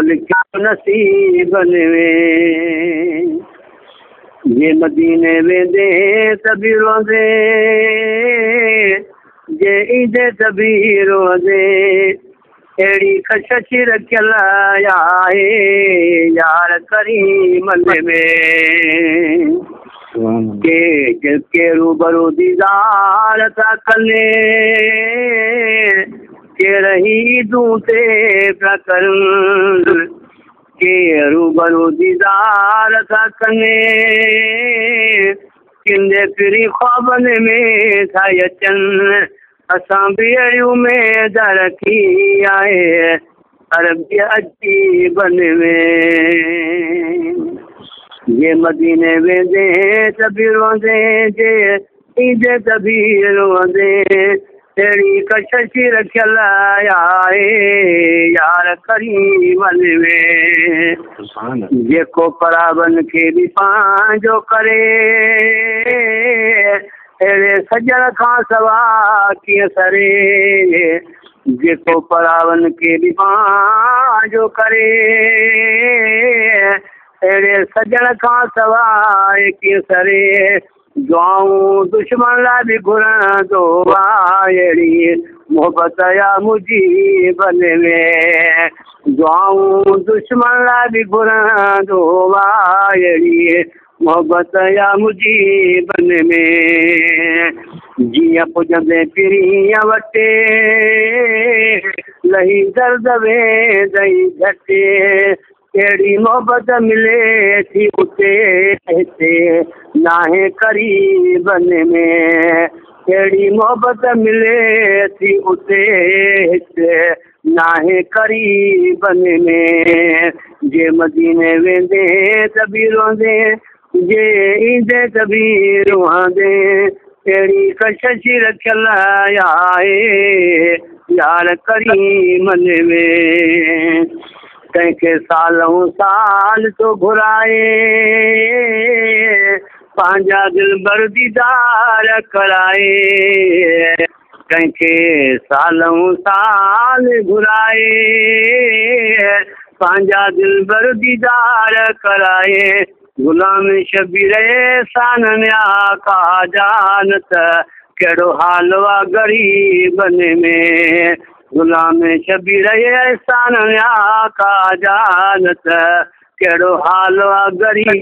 پل کیا نصیب یہ مدینے میں دے تبھی روزے۔ یہ عید تبھی روزے۔ اڑی کشش رکھل آیا یار کریم میں۔ کے جب کے روبرو دیدار تا کلے کہ رہی دوں تے کرم کے روبرو دیدار تھا کنے۔ کندے پری خوابن میں تھا یچن، اساں بھی ایو میں درکی آئے۔ عرب کے اچھی میں۔ یہ مدینے ویندے تبھی روندے، جے ایدے تبھی روندے۔ تیری کشش رکھلا رکھلائے یار کریم میں یہ کو پرابن کے بھی پانجو کرے۔ تیرے سجن کھان سوا کیا سرے۔ جیکو پراون کے بھی پانجو کرے۔ تیرے سجن کھان سوا کیا سرے۔ دشمن لا بھی گھرن دو وایڑی محبت یا مجیبن میں۔ دعاؤں دشمن لا بھی گھرن دو وایڑی محبت یا مجیبن میں۔ جی پجندے پریہ وٹے، لہی درد وے دئی جھٹے۔ کیڑی محبت ملے تھی اسے کہتے ناہیں قریبن میں۔ کیڑی محبت ملے تھی اسے ناہیں قریبن میں۔ جے مدینے ویندے تبھی روندے جے ایندے تبھی روندے کیڑی کشش رکھل آئے یار کریمن میں۔ کہیں کہ سالوں سال تو گھرائے۔ پانجا دل بردیدار کرائے۔ کہیں کہ سالوں سال گھرائے۔ پانجا دل بردیدار کرائے۔ غلام شبیر سانن آقا جانتا، کیڑو حالوہ گریبن میں۔ غلام شبیر احسان کا جانت کیڑو حال گری